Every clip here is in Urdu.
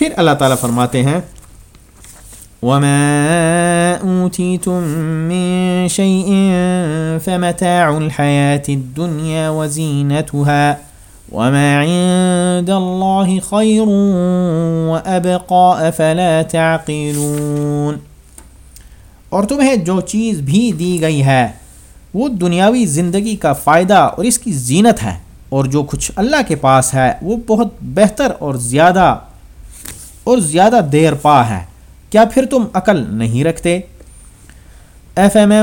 پھر اللہ تعالیٰ فرماتے ہیں، وما أوتيتم من شيء فمتاع الحياة الدنيا وزينتها وما عند الله خير وأبقى أفلا تعقلون۔ اور تمہیں جو چیز بھی دی گئی ہے، وہ دنیاوی زندگی کا فائدہ اور اس کی زینت ہے۔ اور جو کچھ اللہ کے پاس ہے، وہ بہت بہتر اور زیادہ اور زیادہ دیر پا ہے۔ کیا پھر تم عقل نہیں رکھتے؟ افمن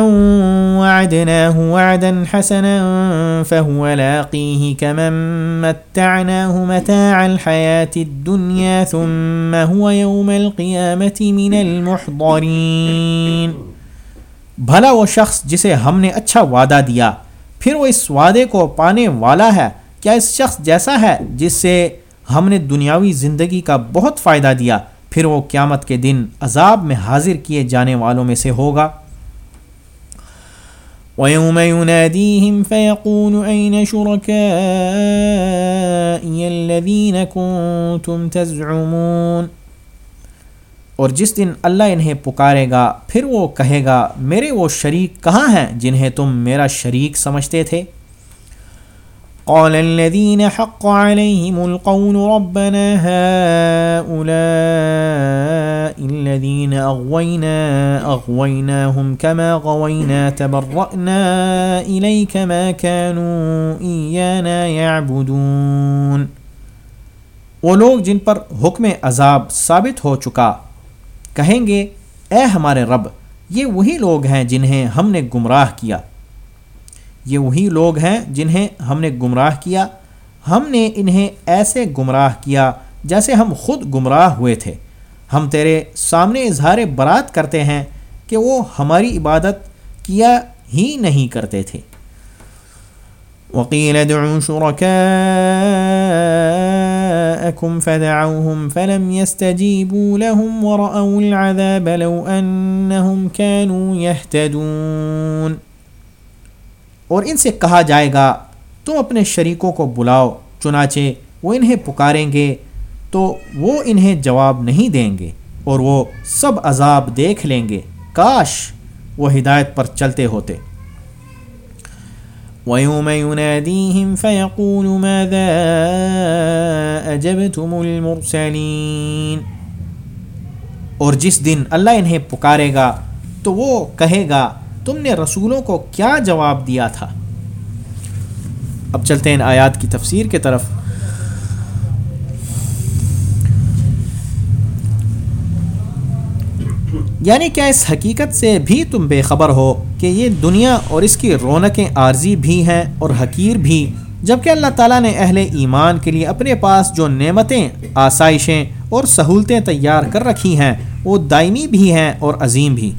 وعدناه وعدا حسنا فهو لاقيه كمن متعناه متاع الحياة الدنيا ثم هو يوم القيامة من المحضرين۔ بھلا وہ شخص جسے ہم نے اچھا وعدہ دیا، پھر وہ اس وعدے کو پانے والا ہے۔ کیا اس شخص جیسا ہے جس سے ہم نے دنیاوی زندگی کا بہت فائدہ دیا، پھر وہ قیامت کے دن عذاب میں حاضر کیے جانے والوں میں سے ہوگا۔ وَيَوْمَ يُنَادِيهِمْ فَيَقُولُ أَيْنَ شُرَكَائِيَ الَّذِينَ كُنْتُمْ تَزْعُمُونَ۔ اور جس دن اللہ انہیں پکارے گا، پھر وہ کہے گا، میرے وہ شریک کہاں ہیں جنہیں تم میرا شریک سمجھتے تھے؟ قال الذين حق عليهم القول ربنا هؤلاء الذين أغوينا أغويناهم كما غوينا تبرأنا إليك ما كانوا إيانا يعبدون وہ لوگ جن پر حکم عذاب ثابت ہو چکا، کہیں گے، اے ہمارے رب، یہ وہی لوگ ہیں جنہیں ہم نے گمراہ کیا۔ یہ وہی لوگ ہیں جنہیں ہم نے گمراہ کیا۔ ہم نے انہیں ایسے گمراہ کیا جیسے ہم خود گمراہ ہوئے تھے۔ ہم تیرے سامنے اظہار برات کرتے ہیں کہ وہ ہماری عبادت کیا ہی نہیں کرتے تھے۔ وقيل ادعوا شركاءكم فدعوهم فلم يستجيبوا لهم ورأوا العذاب لو أنهم كانوا يهتدون اور ان سے کہا جائے گا، تم اپنے شریکوں کو بلاؤ، چنانچہ وہ انہیں پکاریں گے تو وہ انہیں جواب نہیں دیں گے اور وہ سب عذاب دیکھ لیں گے۔ کاش وہ ہدایت پر چلتے ہوتے۔ وَيَوْمَ يُنَادِيهِمْ فَيَقُولُ مَاذَا أَجَبْتُمُ الْمُرْسَلِينَ؟ اور جس دن اللہ انہیں پکارے گا تو وہ کہے گا تم نے رسولوں کو کیا جواب دیا تھا؟ اب چلتے ہیں آیات کی تفسیر کے طرف۔ یعنی کیا اس حقیقت سے بھی تم بے خبر ہو کہ یہ دنیا اور اس کی رونقیں عارضی بھی ہیں اور حقیر بھی جبکہ اللہ تعالیٰ نے اہل ایمان کے لیے اپنے پاس جو نعمتیں، آسائشیں اور سہولتیں تیار کر رکھی ہیں، وہ دائمی بھی ہیں اور عظیم بھی۔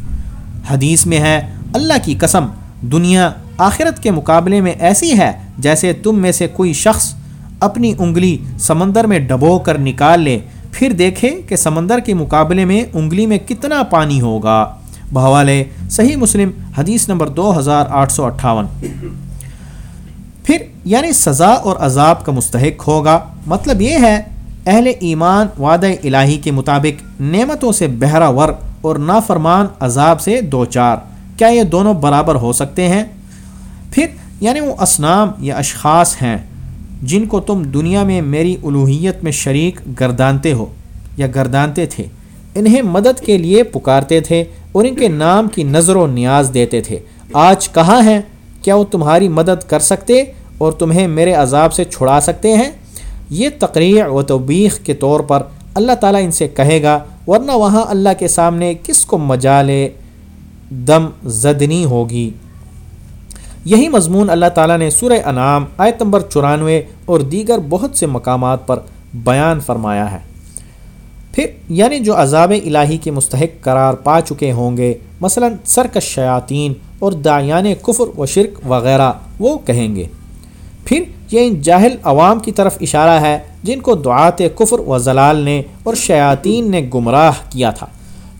حدیث میں ہے اللہ کی قسم، دنیا آخرت کے مقابلے میں ایسی ہے جیسے تم میں سے کوئی شخص اپنی انگلی سمندر میں ڈبو کر نکال لے، پھر دیکھے کہ سمندر کے مقابلے میں انگلی میں کتنا پانی ہوگا۔ بحوالے صحیح مسلم، حدیث نمبر دو ہزار آٹھ سو اٹھاون۔ پھر یعنی سزا اور عذاب کا مستحق ہوگا۔ مطلب یہ ہے، اہل ایمان وعدہ الہی کے مطابق نعمتوں سے بہرا ور اور نافرمان عذاب سے دو چار کیا یہ دونوں برابر ہو سکتے ہیں؟ پھر یعنی وہ اسنام یا اشخاص ہیں جن کو تم دنیا میں میری الوحیت میں شریک گردانتے ہو یا گردانتے تھے، انہیں مدد کے لیے پکارتے تھے اور ان کے نام کی نظر و نیاز دیتے تھے۔ آج کہاں ہیں؟ کیا وہ تمہاری مدد کر سکتے اور تمہیں میرے عذاب سے چھڑا سکتے ہیں؟ یہ تقریر و توبیخ کے طور پر اللہ تعالیٰ ان سے کہے گا، ورنہ وہاں اللہ کے سامنے کس کو مجالے؟ دم زدنی ہوگی۔ یہی مضمون اللہ تعالیٰ نے سورہ انعام آیت نمبر چورانوے اور دیگر بہت سے مقامات پر بیان فرمایا ہے۔ پھر یعنی جو عذاب الہی کے مستحق قرار پا چکے ہوں گے، مثلا سرکش شیاطین اور دایان کفر و شرک وغیرہ، وہ کہیں گے۔ پھر یہ ان جاہل عوام کی طرف اشارہ ہے، جن کو دعات کفر و ضلال نے اور شیاطین نے گمراہ کیا تھا۔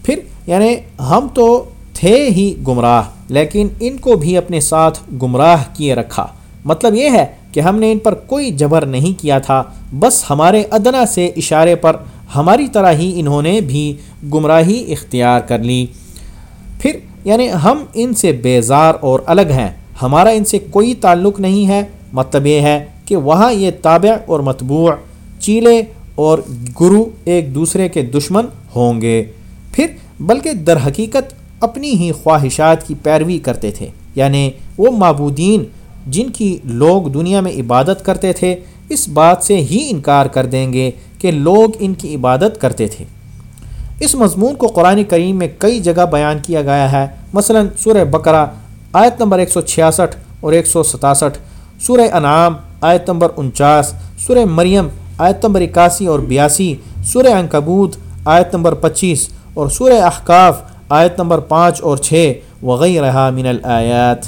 پھر یعنی ہم تو تھے ہی گمراہ، لیکن ان کو بھی اپنے ساتھ گمراہ کیے رکھا۔ مطلب یہ ہے کہ ہم نے ان پر کوئی جبر نہیں کیا تھا، بس ہمارے ادنا سے اشارے پر ہماری طرح ہی انہوں نے بھی گمراہی اختیار کر لی۔ پھر یعنی ہم ان سے بیزار اور الگ ہیں، ہمارا ان سے کوئی تعلق نہیں ہے۔ مطلب یہ ہے کہ وہاں یہ تابع اور متبوع چیلے اور گرو ایک دوسرے کے دشمن ہوں گے۔ پھر، بلکہ در حقیقت اپنی ہی خواہشات کی پیروی کرتے تھے۔ یعنی وہ معبودین جن کی لوگ دنیا میں عبادت کرتے تھے، اس بات سے ہی انکار کر دیں گے کہ لوگ ان کی عبادت کرتے تھے۔ اس مضمون کو قرآن کریم میں کئی جگہ بیان کیا گیا ہے۔ مثلا سورہ بقرہ، آیت نمبر 166 اور 167 سورہ انعام، آیت نمبر انچاس، سورہ مریم، آیت نمبر اکاسی اور بیاسی، سورہ انکبوت آیت نمبر پچیس اور سورہ احکاف آیت نمبر پانچ اور چھ وغیرہ من الآیات۔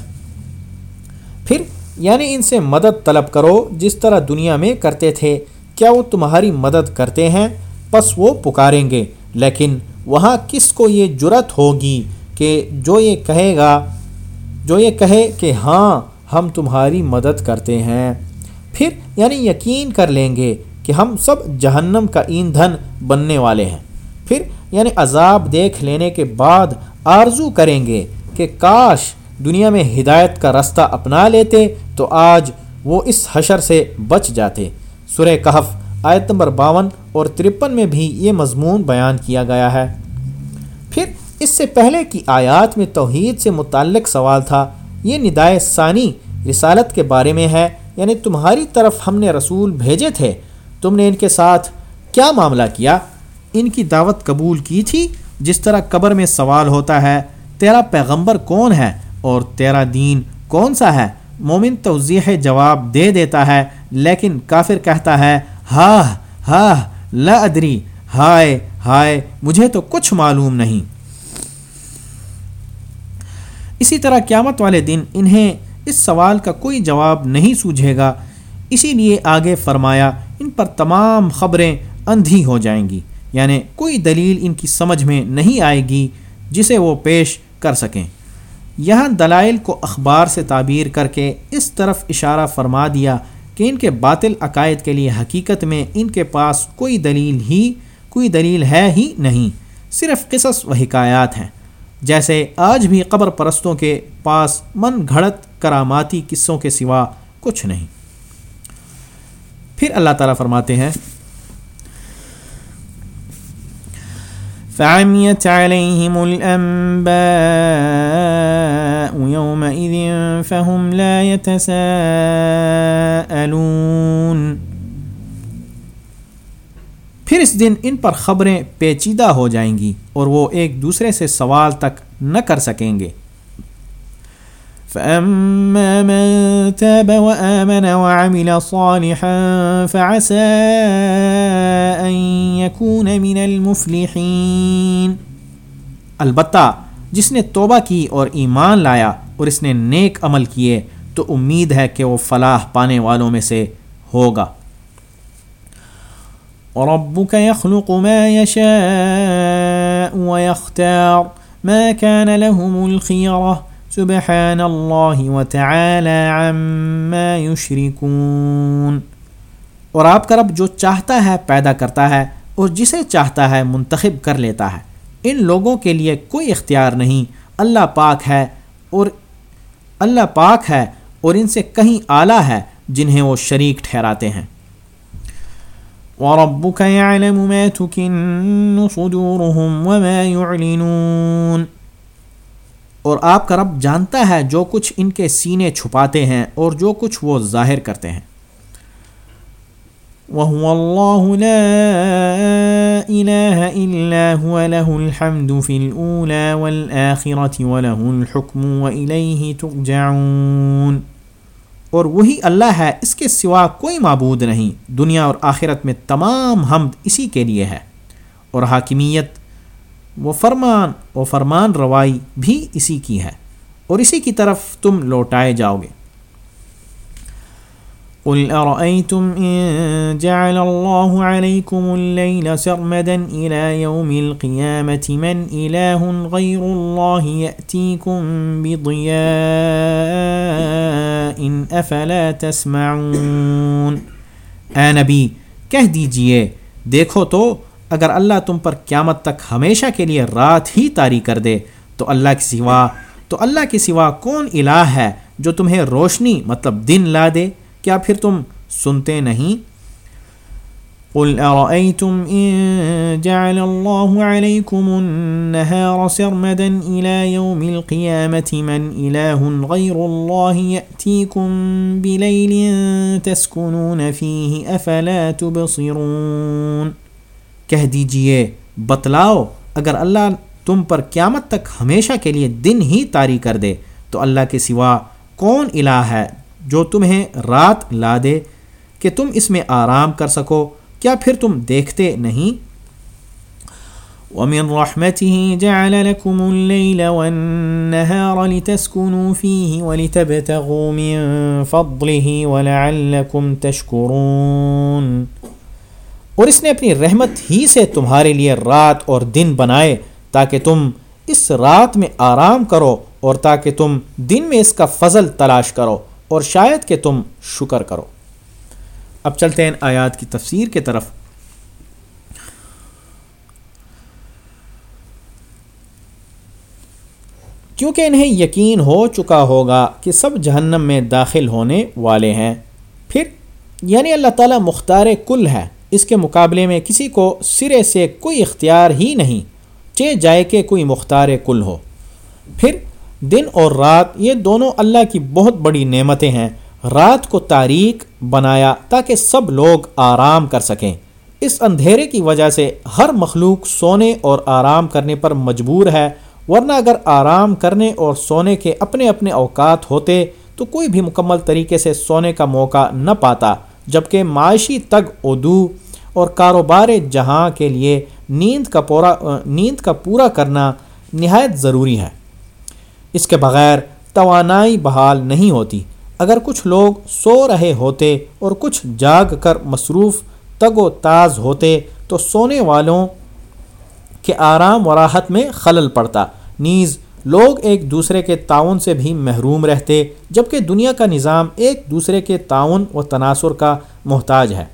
پھر یعنی ان سے مدد طلب کرو جس طرح دنیا میں کرتے تھے، کیا وہ تمہاری مدد کرتے ہیں؟ پس وہ پکاریں گے۔ لیکن وہاں کس کو یہ جرت ہوگی کہ جو یہ کہے گا، جو یہ کہے کہ ہاں ہم تمہاری مدد کرتے ہیں۔ پھر یعنی یقین کر لیں گے کہ ہم سب جہنم کا ایندھن بننے والے ہیں۔ پھر یعنی عذاب دیکھ لینے کے بعد آرزو کریں گے کہ کاش دنیا میں ہدایت کا رستہ اپنا لیتے تو آج وہ اس حشر سے بچ جاتے۔ سورہ کہف آیت نمبر باون اور ترپن میں بھی یہ مضمون بیان کیا گیا ہے۔ پھر اس سے پہلے کی آیات میں توحید سے متعلق سوال تھا۔ یہ ندائے ثانی رسالت کے بارے میں ہے یعنی تمہاری طرف ہم نے رسول بھیجے تھے۔ تم نے ان کے ساتھ کیا معاملہ کیا؟ ان کی دعوت قبول کی تھی؟ جس طرح قبر میں سوال ہوتا ہے، تیرا پیغمبر کون ہے اور تیرا دین کون سا ہے؟ مومن توضیح جواب دے دیتا ہے، لیکن کافر کہتا ہے ہاں ہاں لا ادری، ہائے ہائے، مجھے تو کچھ معلوم نہیں۔ اسی طرح قیامت والے دن انہیں اس سوال کا کوئی جواب نہیں سوجھے گا۔ اسی لیے آگے فرمایا، ان پر تمام خبریں اندھی ہو جائیں گی۔ یعنی کوئی دلیل ان کی سمجھ میں نہیں آئے گی جسے وہ پیش کر سکیں۔ یہاں دلائل کو اخبار سے تعبیر کر کے اس طرف اشارہ فرما دیا کہ ان کے باطل عقائد کے لیے حقیقت میں ان کے پاس کوئی دلیل ہی، کوئی دلیل ہے ہی نہیں، صرف قصص و حکایات ہیں۔ جیسے آج بھی قبر پرستوں کے پاس من گھڑت کراماتی قصوں کے سوا کچھ نہیں۔ پھر اللہ تعالیٰ فرماتے ہیں فعميت عليهم الأنباء يومئذ فهم لا يتساءلون. پھر اس دن ان پر خبریں پیچیدہ ہو جائیں گی اور وہ ایک دوسرے سے سوال تک نہ کر سکیں گے۔ فأما من تاب وآمن وعمل صالحا فعسى أن يكون من المفلحين۔ البتہ جس نے توبہ کی اور ایمان لایا اور اس نے نیک عمل کیے، تو امید ہے کہ وہ فلاح پانے والوں میں سے ہوگا۔ ربك يخلق ما يشاء ويختار، ما كان لهم الخيره سبحان اللہ عما اور آپ کا رب جو چاہتا ہے پیدا کرتا ہے اور جسے چاہتا ہے منتخب کر لیتا ہے۔ ان لوگوں کے لیے کوئی اختیار نہیں۔ اللہ پاک ہے اور اللہ پاک ہے اور ان سے کہیں اعلیٰ ہے جنہیں وہ شریک ٹھہراتے ہیں۔ وَرَبُّكَ يَعْلَمُ مَا تُكِنُّ صُدُورُهُمْ وَمَا يُعْلِنُونَ۔ اور آپ کا رب جانتا ہے جو کچھ ان کے سینے چھپاتے ہیں اور جو کچھ وہ ظاہر کرتے ہیں۔ وَهُوَ اللَّهُ لَا إِلَهَ إِلَّا هُوَ لَهُ الْحَمْدُ فِي الْأُولَى وَالْآخِرَةِ وَلَهُ الْحُكْمُ وَإِلَيْهِ تُرْجَعُونَ۔ اور وہی اللہ ہے، اس کے سوا کوئی معبود نہیں۔ دنیا اور آخرت میں تمام حمد اسی کے لیے ہے۔ اور حاکمیت وہ فرمان و فرمان روائی بھی اسی کی ہے اور اسی کی طرف تم لوٹائے جاؤ گے۔ قل أرأيتم إن جعل الله عليكم الليل سرمدا إلى يوم القيامة من إله غير الله يأتيكم بضياء أفلا تسمعون۔ اے نبی، کہہ دیجیے، دیکھو تو اگر اللہ تم پر قیامت تک ہمیشہ کے لیے رات ہی طاری کر دے تو اللہ کے سوا تو اللہ کے سوا کون الہ ہے جو تمہیں روشنی مطلب دن لا دے؟ کیا پھر تم سنتے نہیں؟ قل أرأيتم إن جعل الله عليكم النهار سرمدا إلى يوم القيامة من إله غير الله يأتيكم بليل تسكنون فيه أفلا تبصرون کہہ دیجیے، بتلاؤ، اگر اللہ تم پر قیامت تک ہمیشہ کے لیے دن ہی طاری کر دے، تو اللہ کے سوا کون الہ ہے جو تمہیں رات لا دے کہ تم اس میں آرام کر سکو؟ کیا پھر تم دیکھتے نہیں؟ ومن رحمته جعل لكم الليل والنهار لتسكنوا فيه ولتبتغوا من فضله ولعلكم تشكرون اور اس نے اپنی رحمت ہی سے تمہارے لیے رات اور دن بنائے تاکہ تم اس رات میں آرام کرو اور تاکہ تم دن میں اس کا فضل تلاش کرو اور شاید کہ تم شکر کرو۔ اب چلتے ہیں آیات کی تفسیر کے طرف۔ کیونکہ انہیں یقین ہو چکا ہوگا کہ سب جہنم میں داخل ہونے والے ہیں، پھر یعنی اللہ تعالیٰ مختار کل ہے اس کے مقابلے میں کسی کو سرے سے کوئی اختیار ہی نہیں، چے جائے کہ کوئی مختار کل ہو۔ پھر دن اور رات یہ دونوں اللہ کی بہت بڑی نعمتیں ہیں۔ رات کو تاریخ بنایا تاکہ سب لوگ آرام کر سکیں۔ اس اندھیرے کی وجہ سے ہر مخلوق سونے اور آرام کرنے پر مجبور ہے، ورنہ اگر آرام کرنے اور سونے کے اپنے اپنے اوقات ہوتے تو کوئی بھی مکمل طریقے سے سونے کا موقع نہ پاتا۔ جبکہ معاشی تگ ادو اور کاروبار جہاں کے لیے نیند کا پورا، نیند کا پورا کرنا نہایت ضروری ہے۔ اس کے بغیر توانائی بحال نہیں ہوتی۔ اگر کچھ لوگ سو رہے ہوتے اور کچھ جاگ کر مصروف تگ و تاز ہوتے تو سونے والوں کے آرام و راحت میں خلل پڑتا۔ نیز لوگ ایک دوسرے کے تعاون سے بھی محروم رہتے، جبکہ دنیا کا نظام ایک دوسرے کے تعاون و تناثر کا محتاج ہے۔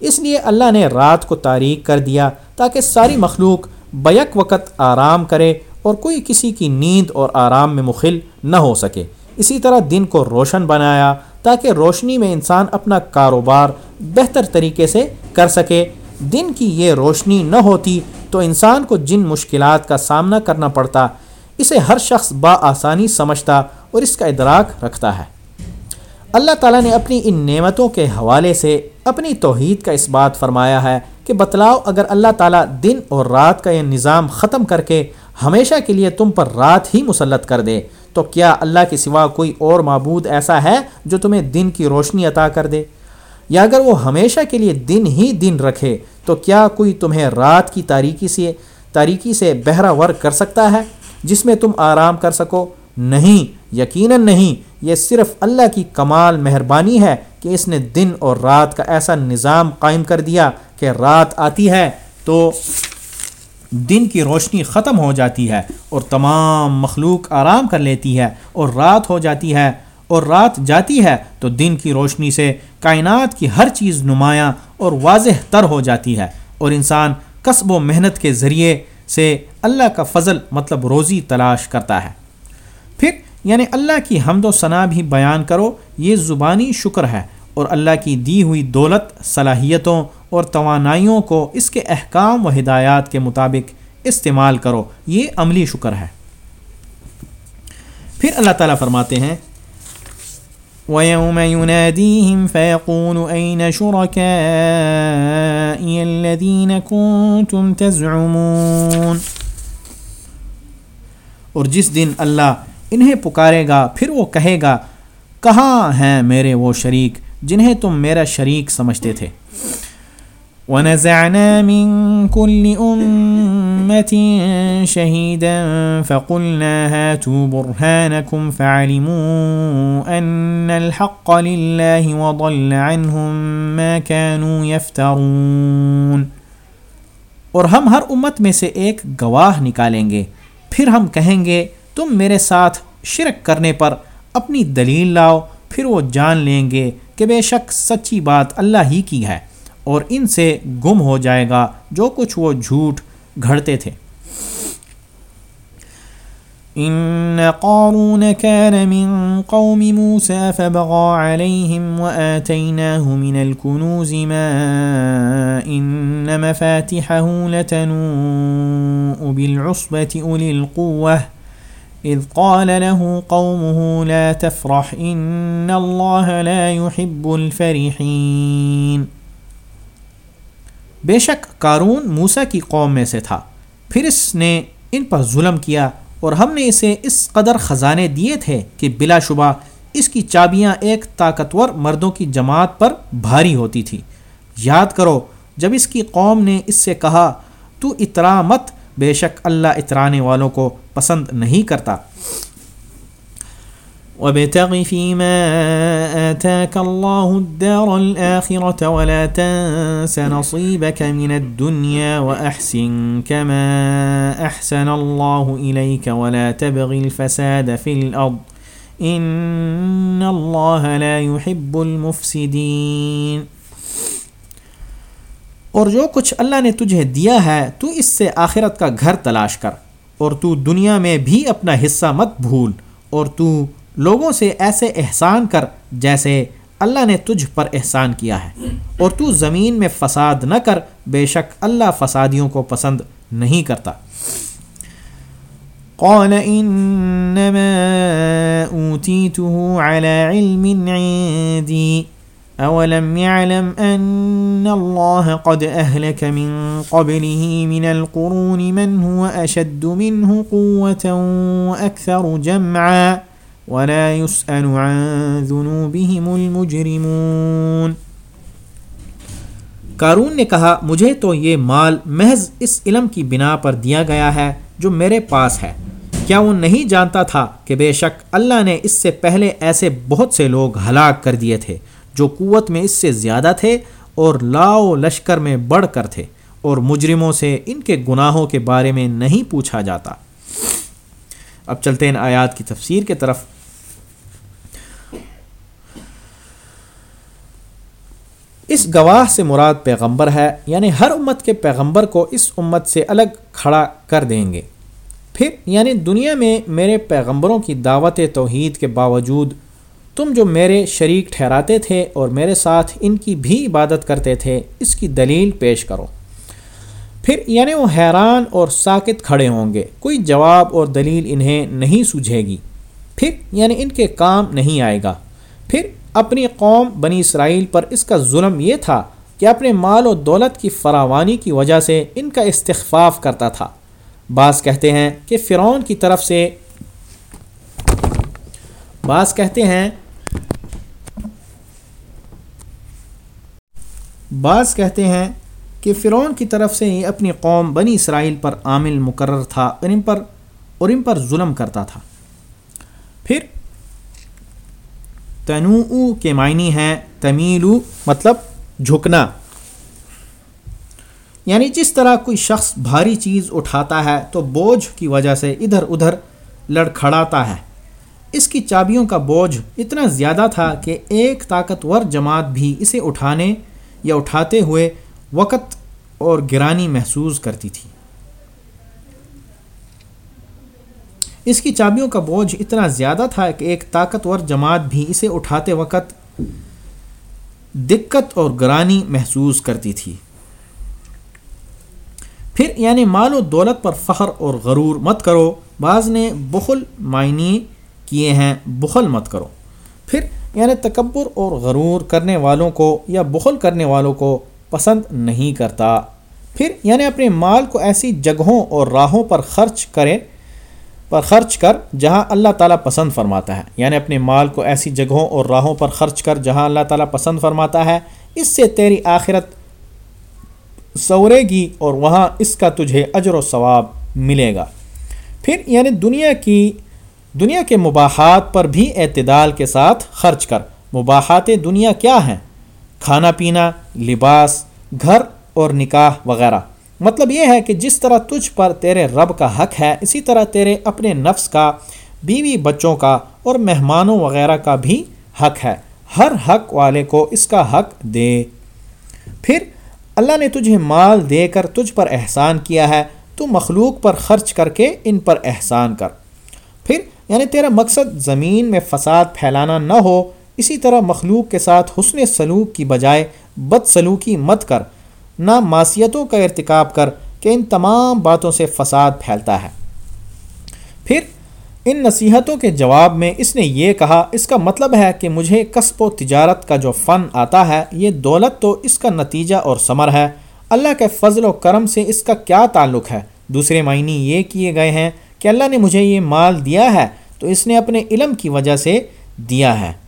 اس لیے اللہ نے رات کو تاریخ کر دیا تاکہ ساری مخلوق بیک وقت آرام کرے اور کوئی کسی کی نیند اور آرام میں مخل نہ ہو سکے۔ اسی طرح دن کو روشن بنایا تاکہ روشنی میں انسان اپنا کاروبار بہتر طریقے سے کر سکے۔ دن کی یہ روشنی نہ ہوتی تو انسان کو جن مشکلات کا سامنا کرنا پڑتا اسے ہر شخص با آسانی سمجھتا اور اس کا ادراک رکھتا ہے۔ اللہ تعالیٰ نے اپنی ان نعمتوں کے حوالے سے اپنی توحید کا اس بات فرمایا ہے کہ بتلاؤ اگر اللہ تعالیٰ دن اور رات کا یہ نظام ختم کر کے ہمیشہ کے لیے تم پر رات ہی مسلط کر دے، تو کیا اللہ کے سوا کوئی اور معبود ایسا ہے جو تمہیں دن کی روشنی عطا کر دے؟ یا اگر وہ ہمیشہ کے لیے دن ہی دن رکھے، تو کیا کوئی تمہیں رات کی تاریکی سے تاریکی سے بہرا ور کر سکتا ہے؟ جس میں تم آرام کر سکو۔ نہیں، یقیناً نہیں، یہ صرف اللہ کی کمال مہربانی ہے کہ اس نے دن اور رات کا ایسا نظام قائم کر دیا کہ رات آتی ہے تو دن کی روشنی ختم ہو جاتی ہے اور تمام مخلوق آرام کر لیتی ہے اور رات ہو جاتی ہے۔ اور رات جاتی ہے تو دن کی روشنی سے کائنات کی ہر چیز نمایاں اور واضح تر ہو جاتی ہے اور انسان قصب و محنت کے ذریعے سے اللہ کا فضل مطلب روزی تلاش کرتا ہے۔ پھر یعنی اللہ کی حمد و ثناء بھی بیان کرو، یہ زبانی شکر ہے اور اللہ کی دی ہوئی دولت، صلاحیتوں اور توانائیوں کو اس کے احکام و ہدایات کے مطابق استعمال کرو، یہ عملی شکر ہے۔ پھر اللہ تعالیٰ فرماتے ہیں وَيَوْمَ يُنَادِيهِمْ فَيَقُولُ أَيْنَ شُرَكَائِيَ الَّذِينَ كُنْتُمْ تَزْعُمُونَ اور جس دن اللہ انہیں پکارے گا، پھر وہ کہے گا، کہاں ہیں میرے وہ شریک جنہیں تم میرا شریک سمجھتے تھے؟ ونزعنا من كل أمة شهيدا فقلنا هاتوا برهانكم فعلموا أن الحق لله وضل عنهم ما كانوا يفترون۔ اور ہم ہر امت میں سے ایک گواہ نکالیں گے۔ پھر ہم کہیں گے، تم میرے ساتھ شرک کرنے پر اپنی دلیل لاؤ، پھر وہ جان لیں گے کہ بے شک سچی بات اللہ ہی کی ہے۔ اور ان سے گم ہو جائے گا۔ جو کچھ وہ جھوٹ گھڑتے تھے۔ ان قارون كان من قوم موسى فبغى عليهم وآتيناه من الكنوز ما إن مفاتحه لتنوء بالعصبة أولي القوة إذ قال له قومه لا تفرح إن الله لا يحب الفرحين بے شک کارون موسا کی قوم میں سے تھا۔ پھر اس نے ان پر ظلم کیا اور ہم نے اسے اس قدر خزانے دیے تھے کہ بلا شبہ اس کی چابیاں ایک طاقتور مردوں کی جماعت پر بھاری ہوتی تھی یاد کرو، جب اس کی قوم نے اس سے کہا، تو اترا مت، بے شک اللہ اترانے والوں کو پسند نہیں کرتا۔ وابتغ فيما آتاك الله الدار الآخرة ولا تنس نصيبك من الدنيا وأحسن كما أحسن الله إليك ولا تبغ الفساد في الأرض إن الله لا يحب المفسدين اور جو کچھ اللہ نے تجھے دیا ہے، تو اس سے آخرت کا گھر تلاش کر اور تو دنیا میں بھی اپنا حصہ مت بھول اور تو لوگوں سے ایسے احسان کر جیسے اللہ نے تجھ پر احسان کیا ہے۔ اور تو زمین میں فساد نہ کر، بے شک اللہ فسادیوں کو پسند نہیں کرتا۔ قال انما اوتیته على علم عندي، اولم يعلم ان الله قد اهلك من قبله من القرون من هو اشد منه قوة واكثر جمعا۔ ولا يسأل عن ذنوبهم المجرمون۔ کارون نے کہا، مجھے تو یہ مال محض اس علم کی بنا پر دیا گیا ہے جو میرے پاس ہے۔ کیا وہ نہیں جانتا تھا کہ بے شک اللہ نے اس سے پہلے ایسے بہت سے لوگ ہلاک کر دیے تھے جو قوت میں اس سے زیادہ تھے اور لاؤ لشکر میں بڑھ کر تھے اور مجرموں سے ان کے گناہوں کے بارے میں نہیں پوچھا جاتا۔ اب چلتے ہیں آیات کی تفسیر کے طرف۔ اس گواہ سے مراد پیغمبر ہے یعنی ہر امت کے پیغمبر کو اس امت سے الگ کھڑا کر دیں گے۔ پھر یعنی دنیا میں میرے پیغمبروں کی دعوت توحید کے باوجود، تم جو میرے شریک ٹھہراتے تھے اور میرے ساتھ ان کی بھی عبادت کرتے تھے، اس کی دلیل پیش کرو۔ پھر یعنی وہ حیران اور ساکت کھڑے ہوں گے، کوئی جواب اور دلیل انہیں نہیں سوجھے گی۔ پھر یعنی ان کے کام نہیں آئے گا۔ پھر اپنی قوم بنی اسرائیل پر اس کا ظلم یہ تھا کہ اپنے مال و دولت کی فراوانی کی وجہ سے ان کا استخفاف کرتا تھا۔ بعض کہتے ہیں کہ فرعون کی طرف سے بعض کہتے ہیں بعض کہتے ہیں کہ فرعون کی طرف سے یہ اپنی قوم بنی اسرائیل پر عامل مقرر تھا اور ان پر اور ان پر ظلم کرتا تھا۔ پھر تنوع کے معنی ہیں تمیلو مطلب جھکنا۔ یعنی جس طرح کوئی شخص بھاری چیز اٹھاتا ہے تو بوجھ کی وجہ سے ادھر ادھر لڑکھڑاتا ہے۔ اس کی چابیوں کا بوجھ اتنا زیادہ تھا کہ ایک طاقتور جماعت بھی اسے اٹھانے یا اٹھاتے ہوئے وقت اور گرانی محسوس کرتی تھی۔ اس کی چابیوں کا بوجھ اتنا زیادہ تھا کہ ایک طاقتور جماعت بھی اسے اٹھاتے وقت دقت اور گرانی محسوس کرتی تھی۔ پھر یعنی مال و دولت پر فخر اور غرور مت کرو۔ بعض نے بخل معنی کیے ہیں، بخل مت کرو۔ پھر یعنی تکبر اور غرور کرنے والوں کو یا بخل کرنے والوں کو پسند نہیں کرتا۔ پھر یعنی اپنے مال کو ایسی جگہوں اور راہوں پر خرچ کریں پر خرچ کر جہاں اللہ تعالیٰ پسند فرماتا ہے۔ یعنی اپنے مال کو ایسی جگہوں اور راہوں پر خرچ کر جہاں اللہ تعالیٰ پسند فرماتا ہے، اس سے تیری آخرت سورے گی اور وہاں اس کا تجھے اجر و ثواب ملے گا۔ پھر یعنی دنیا کی، دنیا کے مباحات پر بھی اعتدال کے ساتھ خرچ کر۔ مباحات دنیا کیا ہیں؟ کھانا پینا، لباس، گھر اور نکاح وغیرہ۔ مطلب یہ ہے کہ جس طرح تجھ پر تیرے رب کا حق ہے، اسی طرح تیرے اپنے نفس کا، بیوی بچوں کا اور مہمانوں وغیرہ کا بھی حق ہے۔ ہر حق والے کو اس کا حق دے۔ پھر اللہ نے تجھے مال دے کر تجھ پر احسان کیا ہے، تو مخلوق پر خرچ کر کے ان پر احسان کر۔ پھر یعنی تیرا مقصد زمین میں فساد پھیلانا نہ ہو، اسی طرح مخلوق کے ساتھ حسن سلوک کی بجائے بد سلوکی مت کر۔ نہ معصیتوں کا ارتکاب کر کہ ان تمام باتوں سے فساد پھیلتا ہے۔ پھر ان نصیحتوں کے جواب میں اس نے یہ کہا، اس کا مطلب ہے کہ مجھے کسب و تجارت کا جو فن آتا ہے، یہ دولت تو اس کا نتیجہ اور ثمر ہے۔ اللہ کے فضل و کرم سے اس کا کیا تعلق ہے؟ دوسرے معنی یہ کیے گئے ہیں کہ اللہ نے مجھے یہ مال دیا ہے تو اس نے اپنے علم کی وجہ سے دیا ہے۔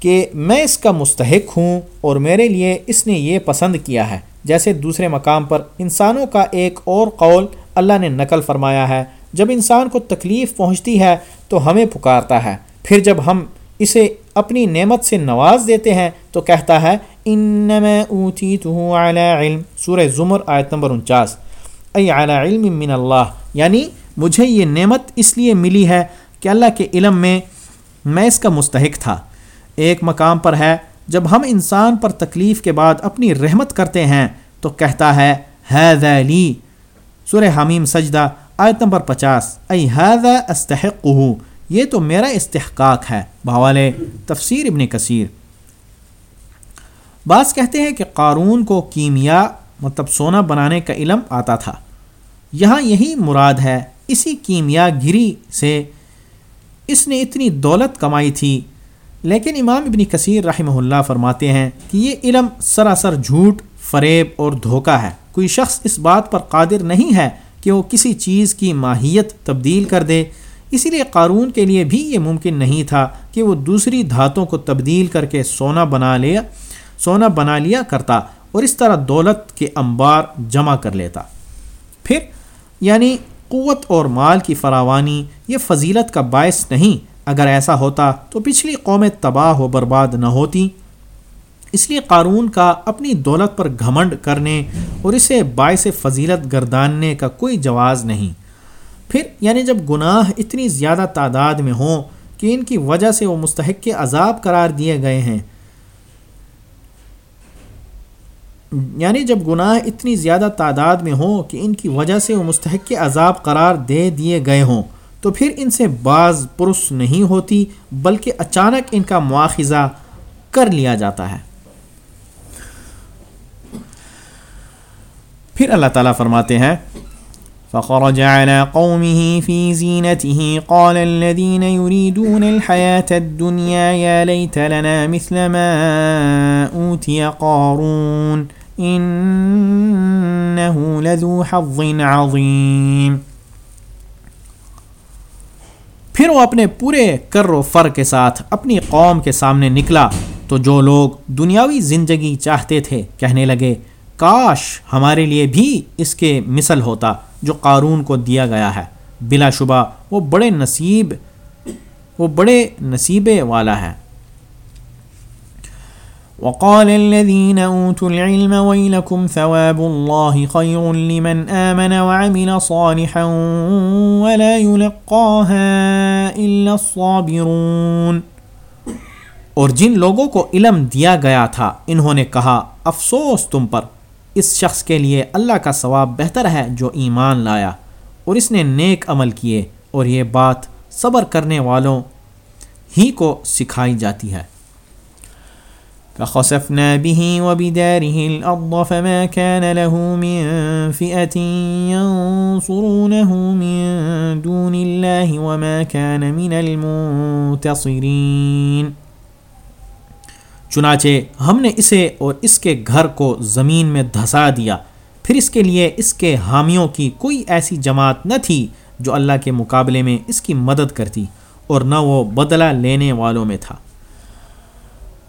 کہ میں اس کا مستحق ہوں اور میرے لیے اس نے یہ پسند کیا ہے۔ جیسے دوسرے مقام پر انسانوں کا ایک اور قول اللہ نے نقل فرمایا ہے، جب انسان کو تکلیف پہنچتی ہے تو ہمیں پکارتا ہے۔ پھر جب ہم اسے اپنی نعمت سے نواز دیتے ہیں تو کہتا ہے، انما اوتیتہ علی علم سورہ زمر آیت نمبر انچاس۔ ای علی علم من اللہ یعنی مجھے یہ نعمت اس لیے ملی ہے کہ اللہ کے علم میں میں اس کا مستحق تھا۔ ایک مقام پر ہے، جب ہم انسان پر تکلیف کے بعد اپنی رحمت کرتے ہیں، تو کہتا ہے لی۔ سورہ حمیم سجدہ، آیت نمبر پچاس۔ ای استحق یہ تو میرا استحقاق ہے۔ بحوال تفسیر ابن کثیر۔ بعض کہتے ہیں کہ قارون کو کیمیا مطلب سونا بنانے کا علم آتا تھا۔ یہاں یہی مراد ہے، اسی کیمیا گری سے اس نے اتنی دولت کمائی تھی لیکن امام ابن کثیر رحمہ اللہ فرماتے ہیں کہ یہ علم سراسر جھوٹ، فریب اور دھوکہ ہے۔ کوئی شخص اس بات پر قادر نہیں ہے کہ وہ کسی چیز کی ماہیت تبدیل کر دے۔ اسی لیے قارون کے لیے بھی یہ ممکن نہیں تھا کہ وہ دوسری دھاتوں کو تبدیل کر کے سونا بنا لیا، سونا بنا لیا کرتا اور اس طرح دولت کے انبار جمع کر لیتا۔ پھر یعنی قوت اور مال کی فراوانی یہ فضیلت کا باعث نہیں اگر ایسا ہوتا تو پچھلی قومیں تباہ و برباد نہ ہوتی۔ اس لیے قارون کا اپنی دولت پر گھمنڈ کرنے اور اسے باعث فضیلت گرداننے کا کوئی جواز نہیں۔ پھر یعنی جب گناہ اتنی زیادہ تعداد میں ہوں کہ ان کی وجہ سے وہ مستحق کے عذاب قرار دیے گئے ہیں۔ یعنی جب گناہ اتنی زیادہ تعداد میں ہوں کہ ان کی وجہ سے وہ مستحق کے عذاب قرار دے دیے گئے ہوں۔ تو پھر ان سے بعض پرس نہیں ہوتی، بلکہ اچانک ان کا مواخذہ کر لیا جاتا ہے۔ پھر اللہ تعالیٰ فرماتے ہیں، فخرج على قومه في زينته قال الذين يريدون الحياة الدنيا يا ليت لنا مثل ما أوتي قارون إنه لذو حظ عظيم۔ پھر وہ اپنے پورے کر و فر کے ساتھ اپنی قوم کے سامنے نکلا تو جو لوگ دنیاوی زندگی چاہتے تھے کہنے لگے، کاش ہمارے لیے بھی اس کے مثل ہوتا جو قارون کو دیا گیا ہے۔ بلا شبہ وہ بڑے نصیب، وہ بڑے نصیبے والا ہے۔ وقال الذين أوتوا العلم ويلكم ثواب الله خير لمن آمن وعمل صالحا ولا يلقاها إلا الصابرون۔ اور جن لوگوں کو علم دیا گیا تھا، انہوں نے کہا، افسوس تم پر، اس شخص کے لیے اللہ کا ثواب بہتر ہے جو ایمان لایا۔ اور اس نے نیک عمل کیے، اور یہ بات صبر کرنے والوں ہی کو سکھائی جاتی ہے۔ فخسفنا به وبداره الأرض فما كان له من فئة ينصرونه من دون الله وما كان من المنتصرين۔ چنانچہ ہم نے اسے اور اس کے گھر کو زمین میں دھسا دیا۔ پھر اس کے لیے اس کے حامیوں کی کوئی ایسی جماعت نہ تھی جو اللہ کے مقابلے میں اس کی مدد کرتی اور نہ وہ بدلہ لینے والوں میں تھا۔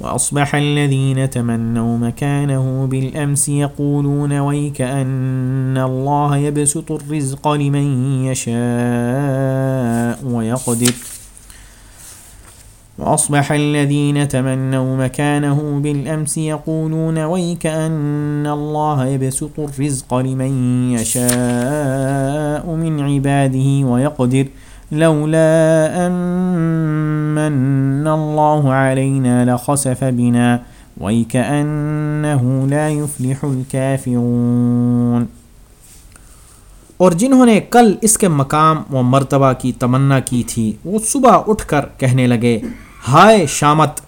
وأصبح الذين تمنوا مكانه بالأمس يقولون ويك أن الله يبسط الرزق لمن يشاء ويقدر. وأصبح الذين تمنوا مكانه بالأمس يقولون ويك أن الله يبسط الرزق لمن يشاء من عباده ويقدر. لولا أن الله علينا لخسف بنا ويكأنه لا يفلح الكافرون۔ اور جنہوں نے کل اس کے مقام و مرتبہ کی تمنا کی تھی، وہ صبح اٹھ کر کہنے لگے، ہائے شامت،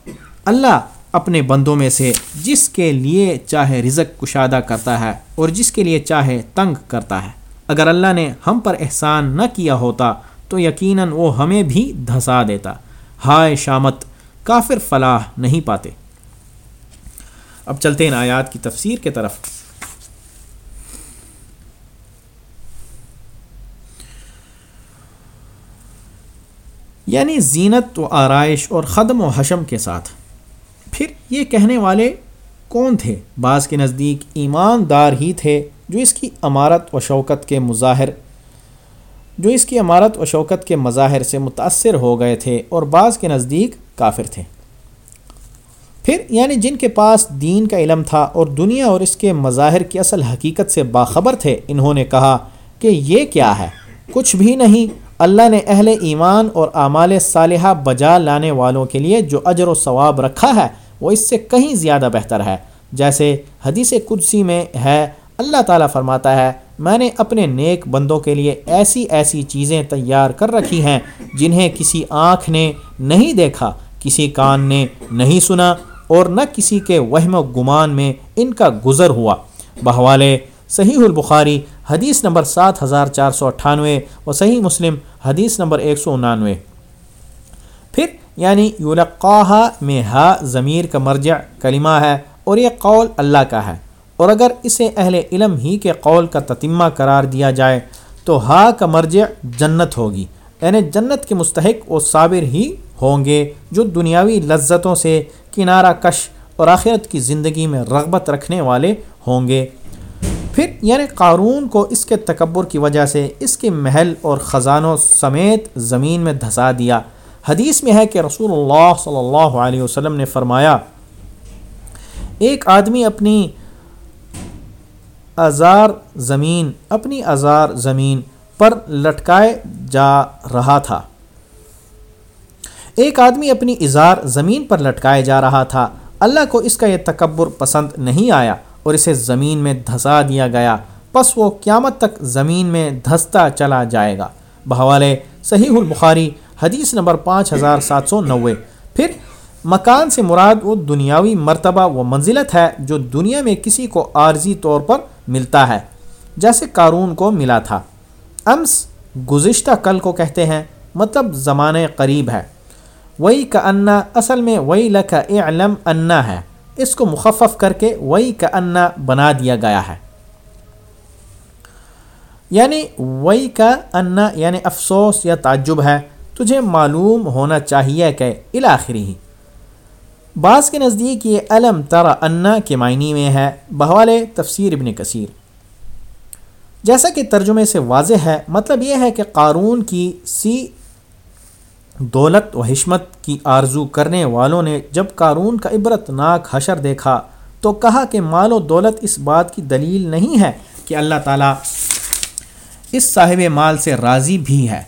اللہ اپنے بندوں میں سے جس کے لیے چاہے رزق کشادہ کرتا ہے اور جس کے لیے چاہے تنگ کرتا ہے۔ اگر اللہ نے ہم پر احسان نہ کیا ہوتا تو یقیناً وہ ہمیں بھی دھسا دیتا۔ ہائے شامت، کافر فلاح نہیں پاتے۔ اب چلتے ہیں آیات کی تفسیر کے طرف۔ یعنی زینت و آرائش اور خدم و حشم کے ساتھ۔ پھر یہ کہنے والے کون تھے؟ بعض کے نزدیک ایماندار ہی تھے جو اس کی عمارت و شوکت کے مظاہر جو اس کی عمارت و شوکت کے مظاہر سے متاثر ہو گئے تھے اور بعض کے نزدیک کافر تھے۔ پھر یعنی جن کے پاس دین کا علم تھا اور دنیا اور اس کے مظاہر کی اصل حقیقت سے باخبر تھے، انہوں نے کہا کہ یہ کیا ہے؟ کچھ بھی نہیں، اللہ نے اہل ایمان اور اعمال صالحہ بجا لانے والوں کے لیے جو اجر و ثواب رکھا ہے، وہ اس سے کہیں زیادہ بہتر ہے۔ جیسے حدیث قدسی میں ہے، اللہ تعالیٰ فرماتا ہے میں نے اپنے نیک بندوں کے لیے ایسی ایسی چیزیں تیار کر رکھی ہیں جنہیں کسی آنکھ نے نہیں دیکھا، کسی کان نے نہیں سنا اور نہ کسی کے وہم و گمان میں ان کا گزر ہوا۔ بہوالے، صحیح البخاری حدیث نمبر سات ہزار چار سو اٹھانوے و صحیح مسلم حدیث نمبر ایک سو انانوے پھر یعنی یولقاہ میں ہا ضمیر کا مرجع، کلمہ ہے اور یہ قول اللہ کا ہے۔ اور اگر اسے اہل علم ہی کے قول کا تتمہ قرار دیا جائے، تو ہا کا مرجع جنت ہوگی۔ یعنی جنت کے مستحق و صابر ہی ہوں گے جو دنیاوی لذتوں سے کنارہ کش اور آخرت کی زندگی میں رغبت رکھنے والے ہوں گے۔ پھر یعنی قارون کو اس کے تکبر کی وجہ سے اس کے محل اور خزانوں سمیت زمین میں دھسا دیا۔ حدیث میں ہے کہ رسول اللہ صلی اللہ علیہ وسلم نے فرمایا، ایک آدمی اپنی ازار زمین، اپنی ازار زمین پر لٹکائے جا رہا تھا۔ ایک آدمی اپنی اظہار زمین پر لٹکائے جا رہا تھا۔ اللہ کو اس کا یہ تکبر پسند نہیں آیا اور اسے زمین میں دھسا دیا گیا۔ پس وہ قیامت تک زمین میں دھستا چلا جائے گا۔ بحوالے صحیح البخاری، حدیث نمبر پانچ ہزار سات سو نوے۔ پھر، مکان سے مراد وہ دنیاوی مرتبہ و منزلت ہے جو دنیا میں کسی کو عارضی طور پر ملتا ہے۔ جیسے قارون کو ملا تھا۔ امس گزشتہ کل کو کہتے ہیں مطلب زمانۂ قریب ہے۔ وہی کا انا اصل میں وہی لکھ علم انا ہے۔ اس کو مخفف کر کے وہی کا انا بنا دیا گیا ہے۔ یعنی وہی کا انا یعنی افسوس یا تعجب ہے۔ تجھے معلوم ہونا چاہیے کہ الاخری ہی۔ بعض کے نزدیک یہ علم ترا انا کے معنی میں ہے بحوال تفسیر ابن کثیر۔ جیسا کہ ترجمے سے واضح ہے مطلب یہ ہے کہ قارون کی سی دولت و حشمت کی آرزو کرنے والوں نے جب قارون کا عبرت ناک حشر دیکھا تو کہا کہ مال و دولت اس بات کی دلیل نہیں ہے کہ اللہ تعالیٰ اس صاحب مال سے راضی بھی ہے۔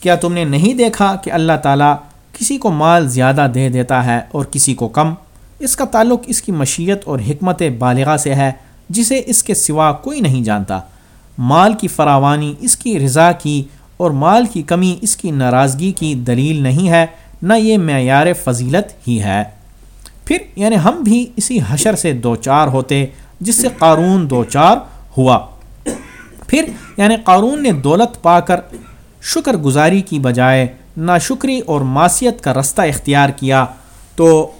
کیا تم نے نہیں دیکھا کہ اللہ تعالیٰ کسی کو مال زیادہ دے دیتا ہے اور کسی کو کم، اس کا تعلق اس کی مشیت اور حکمت بالغہ سے ہے، جسے اس کے سوا کوئی نہیں جانتا۔ مال کی فراوانی اس کی رضا کی اور مال کی کمی اس کی ناراضگی کی دلیل نہیں ہے، نہ یہ معیار فضیلت ہی ہے۔ پھر یعنی ہم بھی اسی حشر سے دو چار ہوتے، جس سے قارون دو چار ہوا۔ پھر یعنی قارون نے دولت پا کر شکر گزاری کی بجائے ناشکری اور معاشیت کا رستہ اختیار کیا۔ تو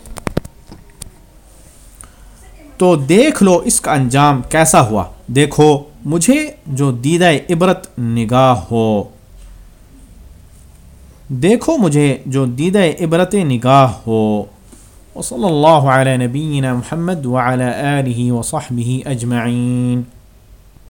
تو دیکھ لو اس کا انجام کیسا ہوا۔ دیکھو، مجھے جو دیدہ عبرت نگاہ ہو۔ دیکھو مجھے جو دیدہ عبرت نگاہ ہو۔ وصلی اللہ علیہ نبینا محمد وعلى آلہ وصحبہ اجمعین۔